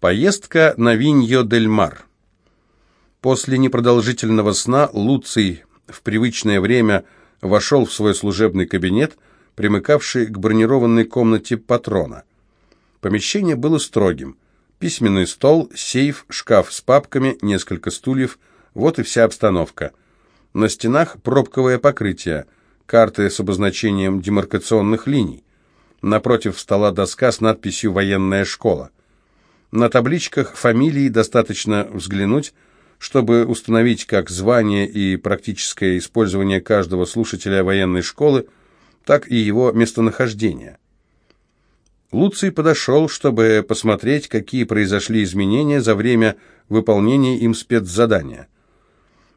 Поездка на Виньо-дель-Мар. После непродолжительного сна Луций в привычное время вошел в свой служебный кабинет, примыкавший к бронированной комнате патрона. Помещение было строгим. Письменный стол, сейф, шкаф с папками, несколько стульев. Вот и вся обстановка. На стенах пробковое покрытие, карты с обозначением демаркационных линий. Напротив стола доска с надписью «Военная школа». На табличках фамилии достаточно взглянуть, чтобы установить как звание и практическое использование каждого слушателя военной школы, так и его местонахождение. Луций подошел, чтобы посмотреть, какие произошли изменения за время выполнения им спецзадания.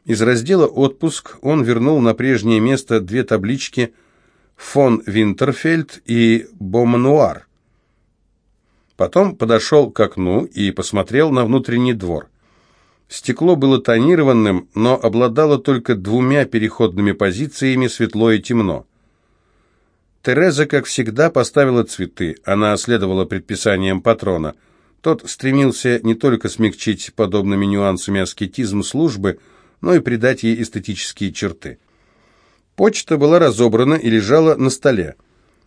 Из раздела «Отпуск» он вернул на прежнее место две таблички «Фон Винтерфельд» и «Бомануар». Потом подошел к окну и посмотрел на внутренний двор. Стекло было тонированным, но обладало только двумя переходными позициями светло и темно. Тереза, как всегда, поставила цветы. Она следовала предписаниям патрона. Тот стремился не только смягчить подобными нюансами аскетизм службы, но и придать ей эстетические черты. Почта была разобрана и лежала на столе.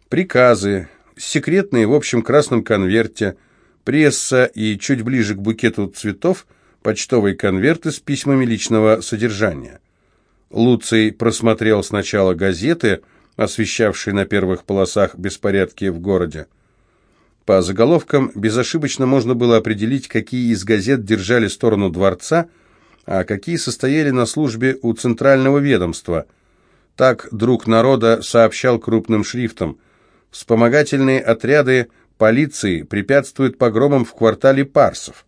Приказы, секретные в общем красном конверте, пресса и чуть ближе к букету цветов почтовые конверты с письмами личного содержания. Луций просмотрел сначала газеты – освещавший на первых полосах беспорядки в городе. По заголовкам безошибочно можно было определить, какие из газет держали сторону дворца, а какие состояли на службе у центрального ведомства. Так друг народа сообщал крупным шрифтом. Вспомогательные отряды полиции препятствуют погромам в квартале Парсов.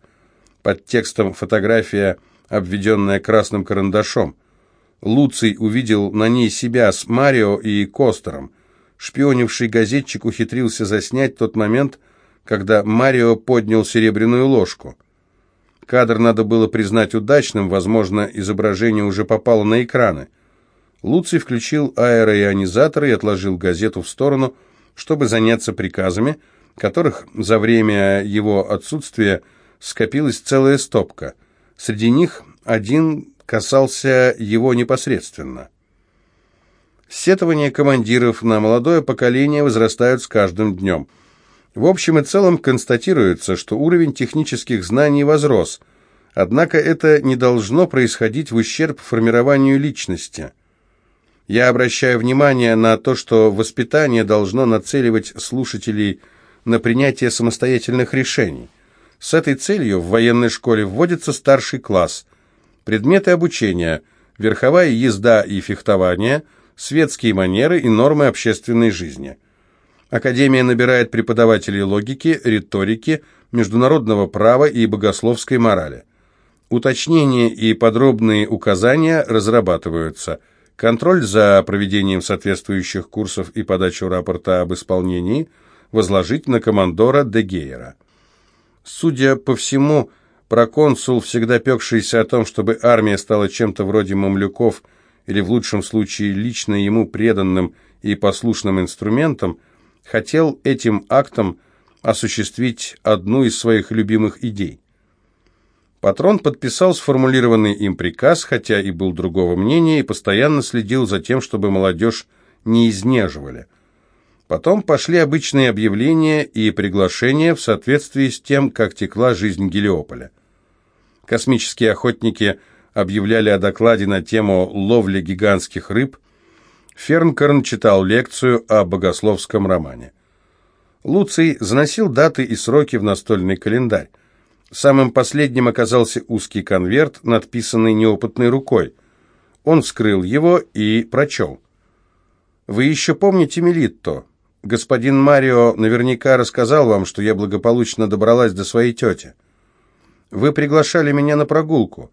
Под текстом фотография, обведенная красным карандашом. Луций увидел на ней себя с Марио и Костером. Шпионивший газетчик ухитрился заснять тот момент, когда Марио поднял серебряную ложку. Кадр надо было признать удачным, возможно, изображение уже попало на экраны. Луций включил аэроионизатор и отложил газету в сторону, чтобы заняться приказами, которых за время его отсутствия скопилась целая стопка. Среди них один касался его непосредственно. Сетования командиров на молодое поколение возрастают с каждым днем. В общем и целом констатируется, что уровень технических знаний возрос, однако это не должно происходить в ущерб формированию личности. Я обращаю внимание на то, что воспитание должно нацеливать слушателей на принятие самостоятельных решений. С этой целью в военной школе вводится старший класс – Предметы обучения – верховая езда и фехтование, светские манеры и нормы общественной жизни. Академия набирает преподавателей логики, риторики, международного права и богословской морали. Уточнения и подробные указания разрабатываются. Контроль за проведением соответствующих курсов и подачу рапорта об исполнении возложить на командора Дегейера. Судя по всему, Проконсул, всегда пекшийся о том, чтобы армия стала чем-то вроде мамлюков или в лучшем случае лично ему преданным и послушным инструментом, хотел этим актом осуществить одну из своих любимых идей. Патрон подписал сформулированный им приказ, хотя и был другого мнения, и постоянно следил за тем, чтобы молодежь не изнеживали – Потом пошли обычные объявления и приглашения в соответствии с тем, как текла жизнь Гелиополя. Космические охотники объявляли о докладе на тему ловли гигантских рыб. Фернкорн читал лекцию о богословском романе. Луций заносил даты и сроки в настольный календарь. Самым последним оказался узкий конверт, надписанный неопытной рукой. Он вскрыл его и прочел. «Вы еще помните Мелитто? Господин Марио наверняка рассказал вам, что я благополучно добралась до своей тети. Вы приглашали меня на прогулку.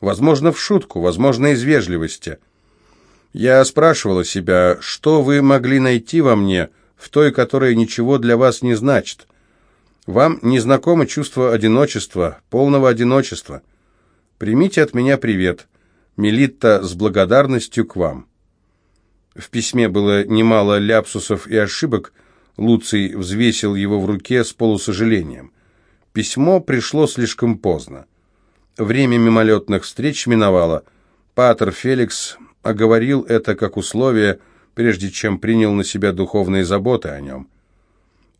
Возможно, в шутку, возможно, из вежливости. Я спрашивала себя, что вы могли найти во мне, в той, которая ничего для вас не значит. Вам не знакомо чувство одиночества, полного одиночества. Примите от меня привет. Мелитта с благодарностью к вам. В письме было немало ляпсусов и ошибок. Луций взвесил его в руке с полусожалением. Письмо пришло слишком поздно. Время мимолетных встреч миновало. Патер Феликс оговорил это как условие, прежде чем принял на себя духовные заботы о нем.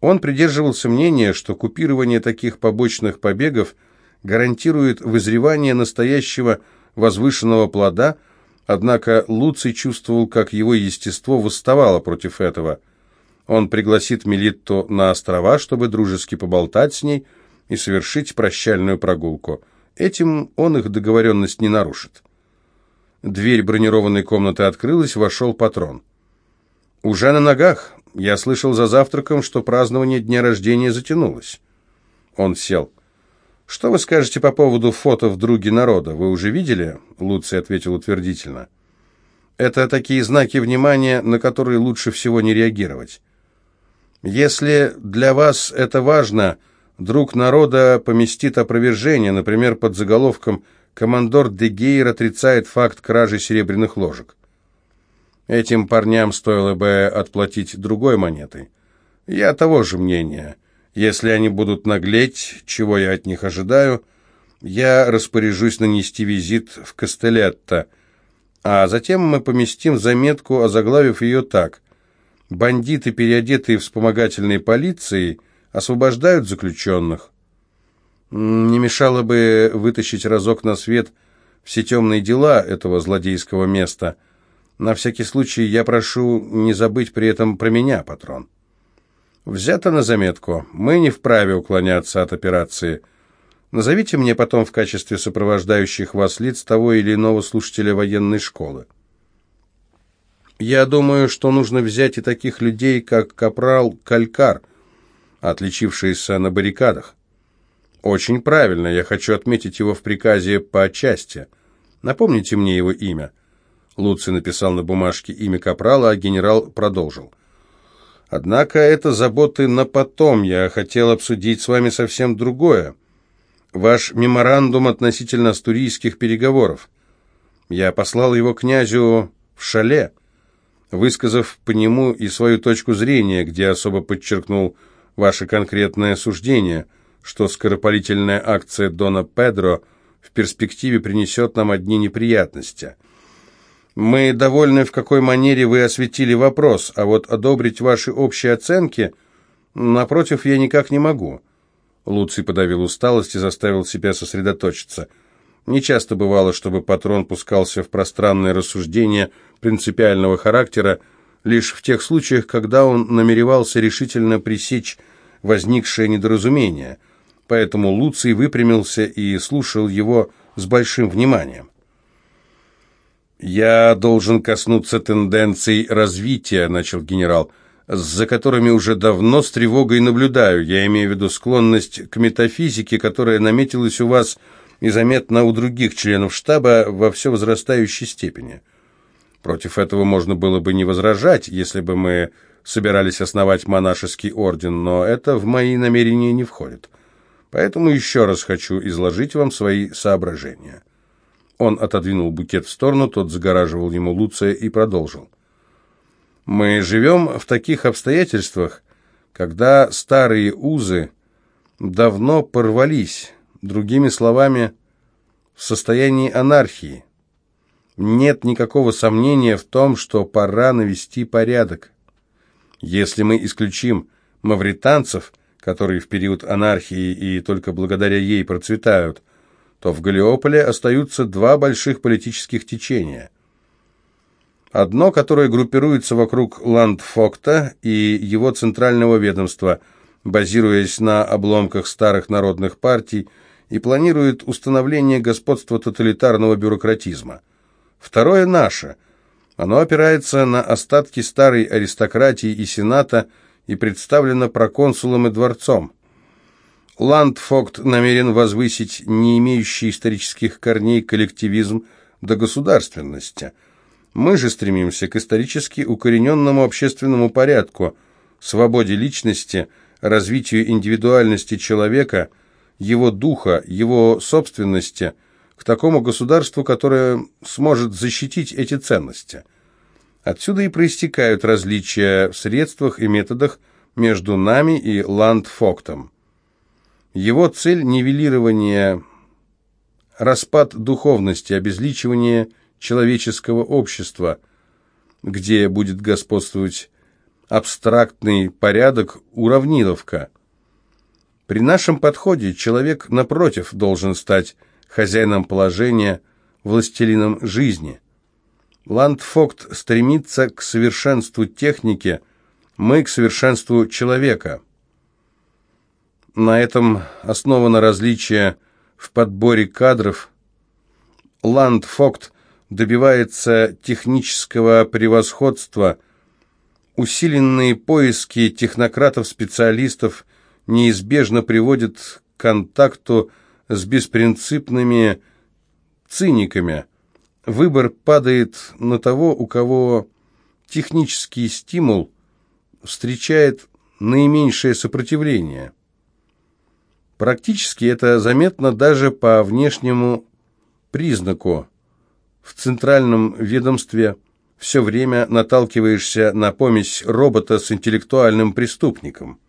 Он придерживался мнения, что купирование таких побочных побегов гарантирует вызревание настоящего возвышенного плода, однако Луций чувствовал, как его естество восставало против этого. Он пригласит Мелитту на острова, чтобы дружески поболтать с ней и совершить прощальную прогулку. Этим он их договоренность не нарушит. Дверь бронированной комнаты открылась, вошел патрон. «Уже на ногах. Я слышал за завтраком, что празднование дня рождения затянулось». Он сел. «Что вы скажете по поводу фото в друге народа? Вы уже видели?» Луций ответил утвердительно. «Это такие знаки внимания, на которые лучше всего не реагировать. Если для вас это важно, друг народа поместит опровержение, например, под заголовком «Командор Дегейр отрицает факт кражи серебряных ложек». Этим парням стоило бы отплатить другой монетой. Я того же мнения. Если они будут наглеть, чего я от них ожидаю, я распоряжусь нанести визит в Кастелетто, а затем мы поместим заметку, озаглавив ее так – Бандиты, переодетые вспомогательной полицией, освобождают заключенных. Не мешало бы вытащить разок на свет все темные дела этого злодейского места. На всякий случай я прошу не забыть при этом про меня, патрон. Взято на заметку. Мы не вправе уклоняться от операции. Назовите мне потом в качестве сопровождающих вас лиц того или иного слушателя военной школы. Я думаю, что нужно взять и таких людей, как капрал Калькар, отличившийся на баррикадах. Очень правильно, я хочу отметить его в приказе по части. Напомните мне его имя. Луций написал на бумажке имя капрала, а генерал продолжил. Однако это заботы на потом. Я хотел обсудить с вами совсем другое. Ваш меморандум относительно астурийских переговоров. Я послал его князю в шале высказав по нему и свою точку зрения, где особо подчеркнул ваше конкретное суждение, что скоропалительная акция Дона Педро в перспективе принесет нам одни неприятности. Мы довольны, в какой манере вы осветили вопрос, а вот одобрить ваши общие оценки, напротив, я никак не могу». Луций подавил усталость и заставил себя сосредоточиться – не часто бывало, чтобы патрон пускался в пространные рассуждения принципиального характера, лишь в тех случаях, когда он намеревался решительно пресечь возникшее недоразумение. Поэтому Луций выпрямился и слушал его с большим вниманием. «Я должен коснуться тенденций развития», — начал генерал, «за которыми уже давно с тревогой наблюдаю. Я имею в виду склонность к метафизике, которая наметилась у вас и заметно у других членов штаба во все возрастающей степени. Против этого можно было бы не возражать, если бы мы собирались основать монашеский орден, но это в мои намерения не входит. Поэтому еще раз хочу изложить вам свои соображения». Он отодвинул букет в сторону, тот загораживал ему Луция и продолжил. «Мы живем в таких обстоятельствах, когда старые узы давно порвались, другими словами, в состоянии анархии. Нет никакого сомнения в том, что пора навести порядок. Если мы исключим мавританцев, которые в период анархии и только благодаря ей процветают, то в Галиополе остаются два больших политических течения. Одно, которое группируется вокруг Ландфокта и его центрального ведомства, базируясь на обломках старых народных партий, и планирует установление господства тоталитарного бюрократизма. Второе наше. Оно опирается на остатки старой аристократии и сената и представлено проконсулом и дворцом. Ландфокт намерен возвысить не имеющий исторических корней коллективизм до государственности. Мы же стремимся к исторически укорененному общественному порядку, свободе личности, развитию индивидуальности человека – его духа, его собственности к такому государству, которое сможет защитить эти ценности. Отсюда и проистекают различия в средствах и методах между нами и Ландфоктом. Его цель – нивелирование, распад духовности, обезличивание человеческого общества, где будет господствовать абстрактный порядок, уравниловка. При нашем подходе человек, напротив, должен стать хозяином положения, властелином жизни. Ландфокт стремится к совершенству техники, мы к совершенству человека. На этом основано различие в подборе кадров. Ландфокт добивается технического превосходства. Усиленные поиски технократов-специалистов неизбежно приводят к контакту с беспринципными циниками. Выбор падает на того, у кого технический стимул встречает наименьшее сопротивление. Практически это заметно даже по внешнему признаку. В центральном ведомстве все время наталкиваешься на помесь робота с интеллектуальным преступником.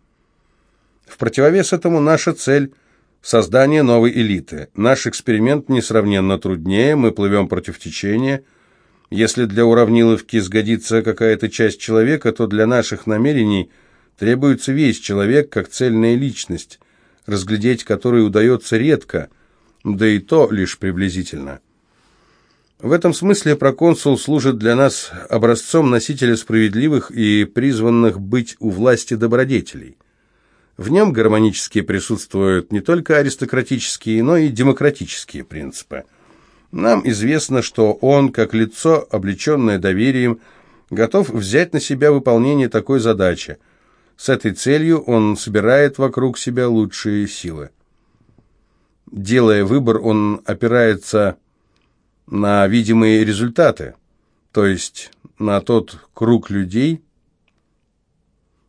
В противовес этому наша цель – создание новой элиты. Наш эксперимент несравненно труднее, мы плывем против течения. Если для уравниловки сгодится какая-то часть человека, то для наших намерений требуется весь человек как цельная личность – разглядеть который удается редко, да и то лишь приблизительно. В этом смысле проконсул служит для нас образцом носителя справедливых и призванных быть у власти добродетелей. В нем гармонически присутствуют не только аристократические, но и демократические принципы. Нам известно, что он, как лицо, облеченное доверием, готов взять на себя выполнение такой задачи – с этой целью он собирает вокруг себя лучшие силы. Делая выбор, он опирается на видимые результаты, то есть на тот круг людей,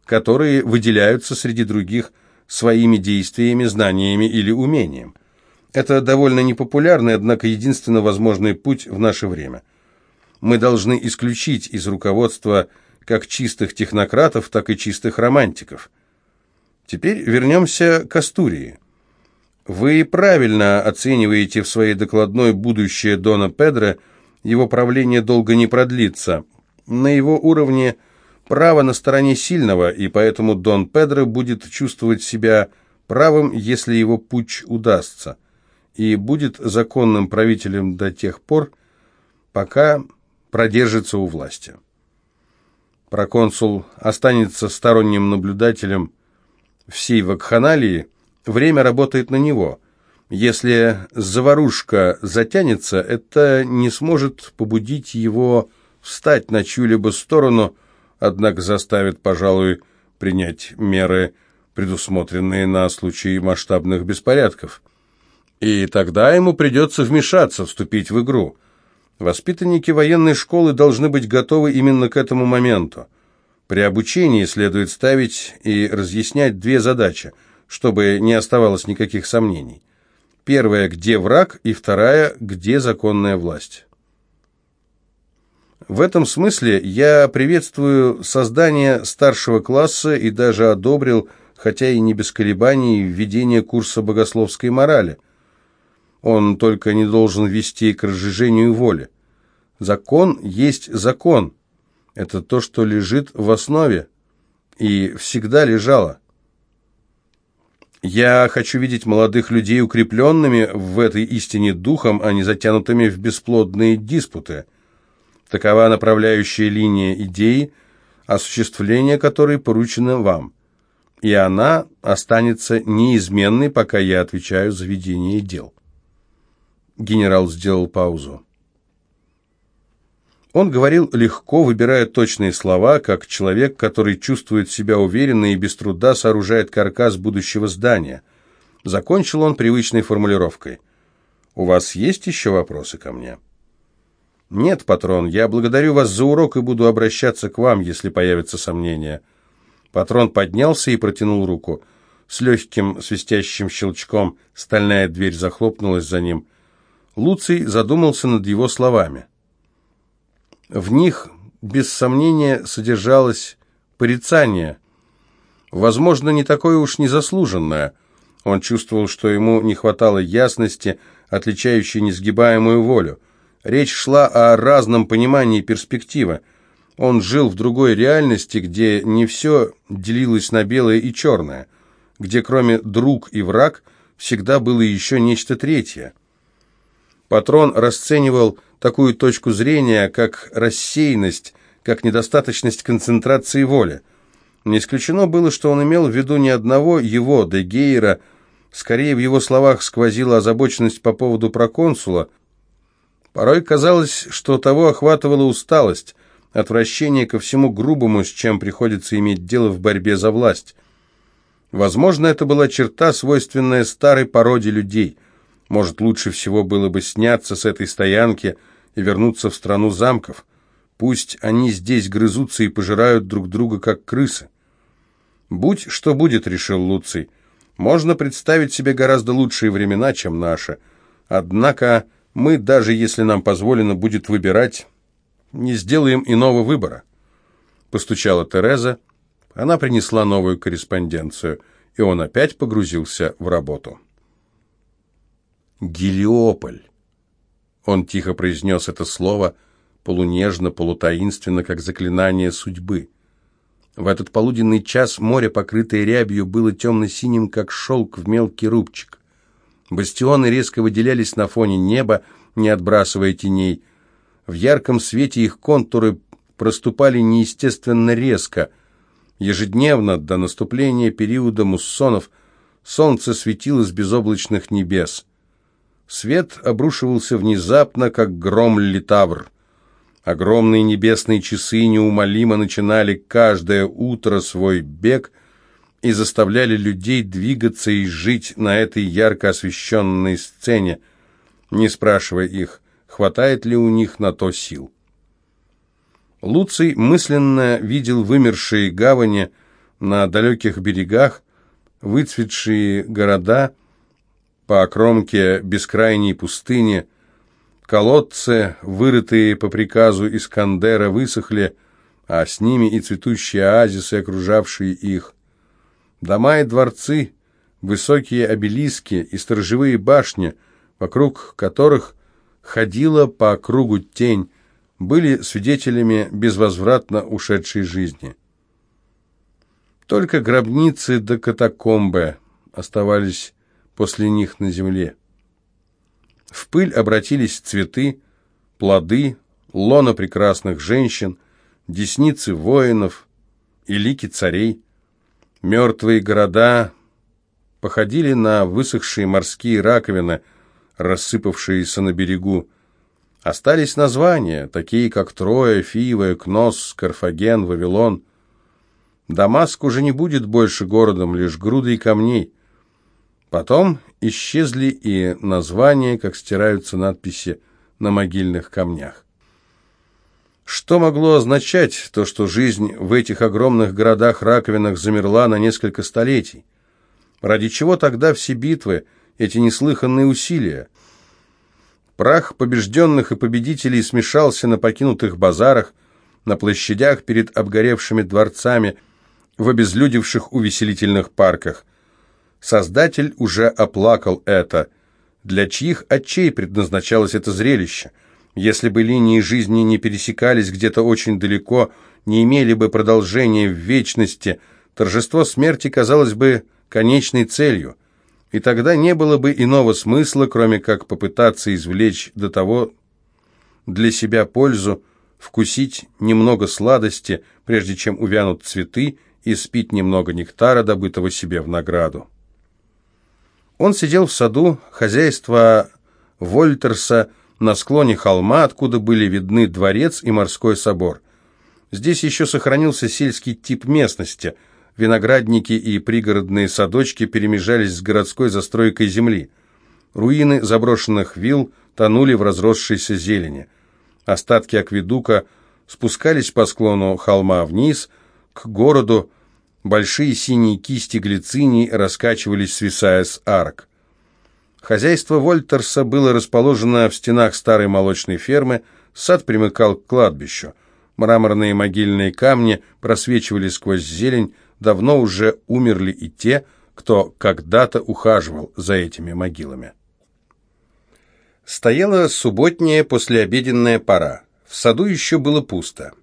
которые выделяются среди других своими действиями, знаниями или умением. Это довольно непопулярный, однако единственно возможный путь в наше время. Мы должны исключить из руководства как чистых технократов, так и чистых романтиков. Теперь вернемся к Астурии. Вы правильно оцениваете в своей докладной будущее Дона Педро, его правление долго не продлится. На его уровне право на стороне сильного, и поэтому Дон Педро будет чувствовать себя правым, если его путь удастся, и будет законным правителем до тех пор, пока продержится у власти. Проконсул останется сторонним наблюдателем всей вакханалии, время работает на него. Если заварушка затянется, это не сможет побудить его встать на чью-либо сторону, однако заставит, пожалуй, принять меры, предусмотренные на случай масштабных беспорядков. И тогда ему придется вмешаться, вступить в игру – Воспитанники военной школы должны быть готовы именно к этому моменту. При обучении следует ставить и разъяснять две задачи, чтобы не оставалось никаких сомнений. Первая – где враг, и вторая – где законная власть. В этом смысле я приветствую создание старшего класса и даже одобрил, хотя и не без колебаний, введение курса богословской морали – он только не должен вести к разжижению воли. Закон есть закон. Это то, что лежит в основе и всегда лежало. Я хочу видеть молодых людей укрепленными в этой истине духом, а не затянутыми в бесплодные диспуты. Такова направляющая линия идеи, осуществление которой поручено вам. И она останется неизменной, пока я отвечаю за ведение дел. Генерал сделал паузу. Он говорил легко, выбирая точные слова, как человек, который чувствует себя уверенно и без труда сооружает каркас будущего здания. Закончил он привычной формулировкой. «У вас есть еще вопросы ко мне?» «Нет, патрон, я благодарю вас за урок и буду обращаться к вам, если появятся сомнения». Патрон поднялся и протянул руку. С легким свистящим щелчком стальная дверь захлопнулась за ним – Луций задумался над его словами. В них, без сомнения, содержалось порицание, возможно, не такое уж незаслуженное. Он чувствовал, что ему не хватало ясности, отличающей несгибаемую волю. Речь шла о разном понимании перспективы. Он жил в другой реальности, где не все делилось на белое и черное, где кроме друг и враг всегда было еще нечто третье. Патрон расценивал такую точку зрения, как рассеянность, как недостаточность концентрации воли. Не исключено было, что он имел в виду не одного его, Дегейра, скорее в его словах сквозила озабоченность по поводу проконсула. Порой казалось, что того охватывала усталость, отвращение ко всему грубому, с чем приходится иметь дело в борьбе за власть. Возможно, это была черта, свойственная старой породе людей. Может, лучше всего было бы сняться с этой стоянки и вернуться в страну замков. Пусть они здесь грызутся и пожирают друг друга, как крысы. «Будь что будет», — решил Луций. «Можно представить себе гораздо лучшие времена, чем наши. Однако мы, даже если нам позволено будет выбирать, не сделаем иного выбора». Постучала Тереза. Она принесла новую корреспонденцию, и он опять погрузился в работу. «Гелиополь». Он тихо произнес это слово, полунежно, полутаинственно, как заклинание судьбы. В этот полуденный час море, покрытое рябью, было темно-синим, как шелк в мелкий рубчик. Бастионы резко выделялись на фоне неба, не отбрасывая теней. В ярком свете их контуры проступали неестественно резко. Ежедневно, до наступления периода муссонов, солнце светило с безоблачных небес. Свет обрушивался внезапно, как гром литавр. Огромные небесные часы неумолимо начинали каждое утро свой бег и заставляли людей двигаться и жить на этой ярко освещенной сцене, не спрашивая их, хватает ли у них на то сил. Луций мысленно видел вымершие гавани на далеких берегах, выцветшие города по кромке бескрайней пустыни. Колодцы, вырытые по приказу Искандера, высохли, а с ними и цветущие оазисы, окружавшие их. Дома и дворцы, высокие обелиски и сторожевые башни, вокруг которых ходила по кругу тень, были свидетелями безвозвратно ушедшей жизни. Только гробницы до да катакомбы оставались после них на земле. В пыль обратились цветы, плоды, лона прекрасных женщин, десницы воинов и лики царей. Мертвые города походили на высохшие морские раковины, рассыпавшиеся на берегу. Остались названия, такие как Троя, Фивы, Кнос, Карфаген, Вавилон. Дамаск уже не будет больше городом, лишь грудой камней. Потом исчезли и названия, как стираются надписи на могильных камнях. Что могло означать то, что жизнь в этих огромных городах-раковинах замерла на несколько столетий? Ради чего тогда все битвы, эти неслыханные усилия? Прах побежденных и победителей смешался на покинутых базарах, на площадях перед обгоревшими дворцами, в обезлюдевших увеселительных парках. Создатель уже оплакал это. Для чьих очей предназначалось это зрелище? Если бы линии жизни не пересекались где-то очень далеко, не имели бы продолжения в вечности, торжество смерти казалось бы конечной целью. И тогда не было бы иного смысла, кроме как попытаться извлечь до того для себя пользу, вкусить немного сладости, прежде чем увянут цветы, и спить немного нектара, добытого себе в награду. Он сидел в саду хозяйства Вольтерса на склоне холма, откуда были видны дворец и морской собор. Здесь еще сохранился сельский тип местности. Виноградники и пригородные садочки перемежались с городской застройкой земли. Руины заброшенных вилл тонули в разросшейся зелени. Остатки акведука спускались по склону холма вниз, к городу, Большие синие кисти глициний раскачивались, свисая с арок. Хозяйство Вольтерса было расположено в стенах старой молочной фермы, сад примыкал к кладбищу. Мраморные могильные камни просвечивали сквозь зелень, давно уже умерли и те, кто когда-то ухаживал за этими могилами. Стояла субботняя послеобеденная пора. В саду еще было пусто.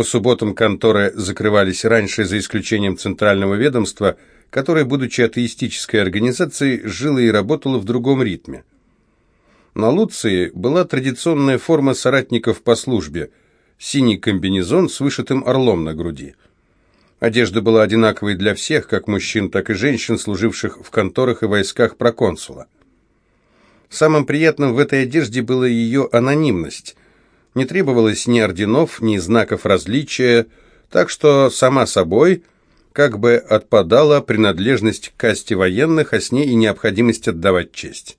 По субботам конторы закрывались раньше, за исключением центрального ведомства, которое, будучи атеистической организацией, жило и работало в другом ритме. На Луции была традиционная форма соратников по службе – синий комбинезон с вышитым орлом на груди. Одежда была одинаковой для всех, как мужчин, так и женщин, служивших в конторах и войсках проконсула. Самым приятным в этой одежде была ее анонимность. Не требовалось ни орденов, ни знаков различия, так что сама собой как бы отпадала принадлежность к касте военных, а с ней и необходимость отдавать честь.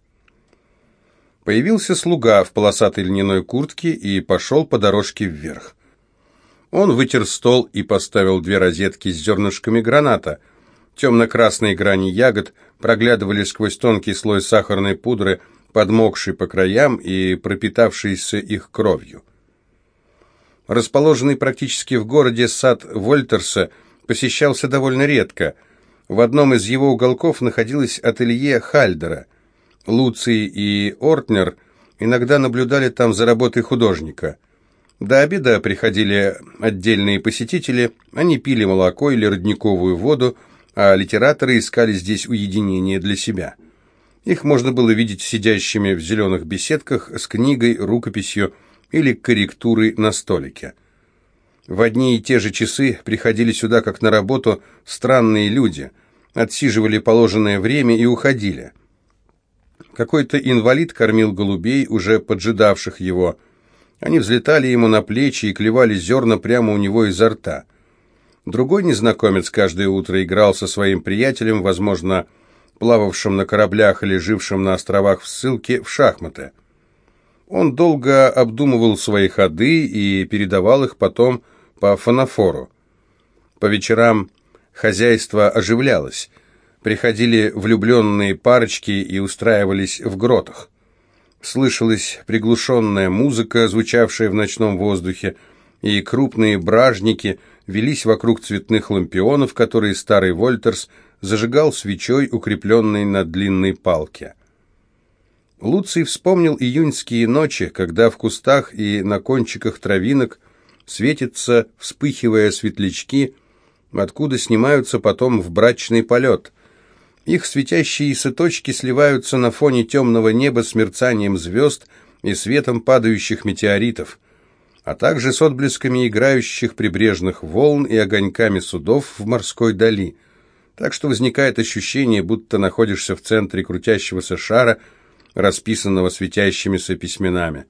Появился слуга в полосатой льняной куртке и пошел по дорожке вверх. Он вытер стол и поставил две розетки с зернышками граната. Темно-красные грани ягод проглядывали сквозь тонкий слой сахарной пудры, подмокший по краям и пропитавшийся их кровью. Расположенный практически в городе сад Вольтерса посещался довольно редко. В одном из его уголков находилось ателье Хальдера. Луций и Ортнер иногда наблюдали там за работой художника. До обеда приходили отдельные посетители, они пили молоко или родниковую воду, а литераторы искали здесь уединение для себя – их можно было видеть сидящими в зеленых беседках с книгой, рукописью или корректурой на столике. В одни и те же часы приходили сюда, как на работу, странные люди, отсиживали положенное время и уходили. Какой-то инвалид кормил голубей, уже поджидавших его. Они взлетали ему на плечи и клевали зерна прямо у него изо рта. Другой незнакомец каждое утро играл со своим приятелем, возможно, плававшим на кораблях или жившим на островах в ссылке, в шахматы. Он долго обдумывал свои ходы и передавал их потом по фанофору. По вечерам хозяйство оживлялось. Приходили влюбленные парочки и устраивались в гротах. Слышалась приглушенная музыка, звучавшая в ночном воздухе, и крупные бражники велись вокруг цветных лампионов, которые старый Вольтерс зажигал свечой, укрепленной на длинной палке. Луций вспомнил июньские ночи, когда в кустах и на кончиках травинок светятся, вспыхивая светлячки, откуда снимаются потом в брачный полет. Их светящиеся точки сливаются на фоне темного неба с мерцанием звезд и светом падающих метеоритов, а также с отблесками играющих прибрежных волн и огоньками судов в морской дали – так что возникает ощущение, будто находишься в центре крутящегося шара, расписанного светящимися письменами.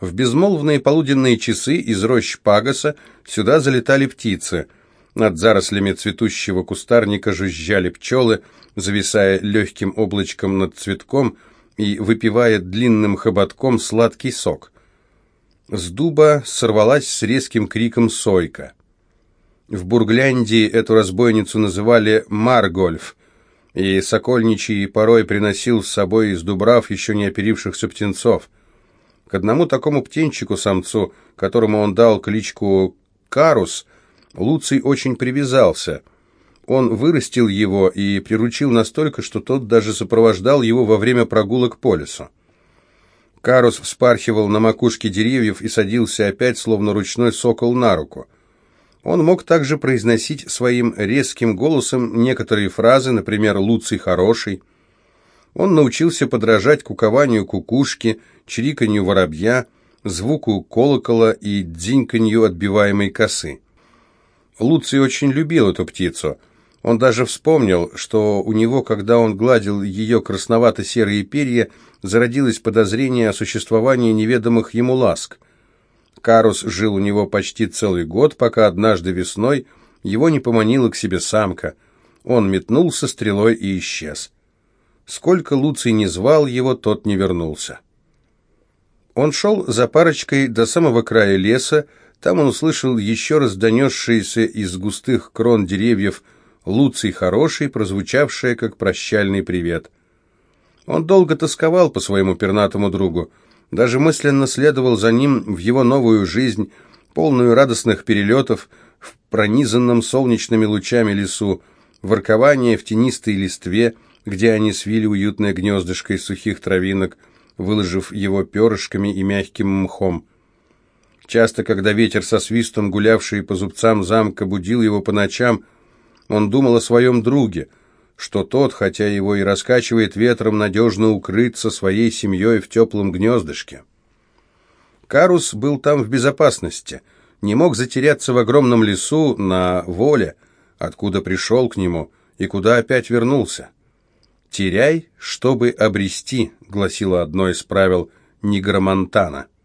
В безмолвные полуденные часы из рощ Пагаса сюда залетали птицы. Над зарослями цветущего кустарника жужжали пчелы, зависая легким облачком над цветком и выпивая длинным хоботком сладкий сок. С дуба сорвалась с резким криком сойка. В Бургляндии эту разбойницу называли Маргольф, и Сокольничий порой приносил с собой из дубрав еще не оперившихся птенцов. К одному такому птенчику-самцу, которому он дал кличку Карус, Луций очень привязался. Он вырастил его и приручил настолько, что тот даже сопровождал его во время прогулок по лесу. Карус вспархивал на макушке деревьев и садился опять, словно ручной сокол, на руку – он мог также произносить своим резким голосом некоторые фразы, например, «Луций хороший». Он научился подражать кукованию кукушки, чириканью воробья, звуку колокола и дзиньканью отбиваемой косы. Луций очень любил эту птицу. Он даже вспомнил, что у него, когда он гладил ее красновато-серые перья, зародилось подозрение о существовании неведомых ему ласк – Карус жил у него почти целый год, пока однажды весной его не поманила к себе самка. Он метнулся стрелой и исчез. Сколько Луций не звал его, тот не вернулся. Он шел за парочкой до самого края леса, там он услышал еще раз донесшиеся из густых крон деревьев «Луций хороший», прозвучавшее как прощальный привет. Он долго тосковал по своему пернатому другу, даже мысленно следовал за ним в его новую жизнь, полную радостных перелетов в пронизанном солнечными лучами лесу, воркование в тенистой листве, где они свили уютное гнездышко из сухих травинок, выложив его перышками и мягким мхом. Часто, когда ветер со свистом, гулявший по зубцам замка, будил его по ночам, он думал о своем друге, что тот, хотя его и раскачивает ветром, надежно укрыться своей семьей в теплом гнездышке. Карус был там в безопасности, не мог затеряться в огромном лесу на воле, откуда пришел к нему и куда опять вернулся. «Теряй, чтобы обрести», — гласило одно из правил Нигромонтана.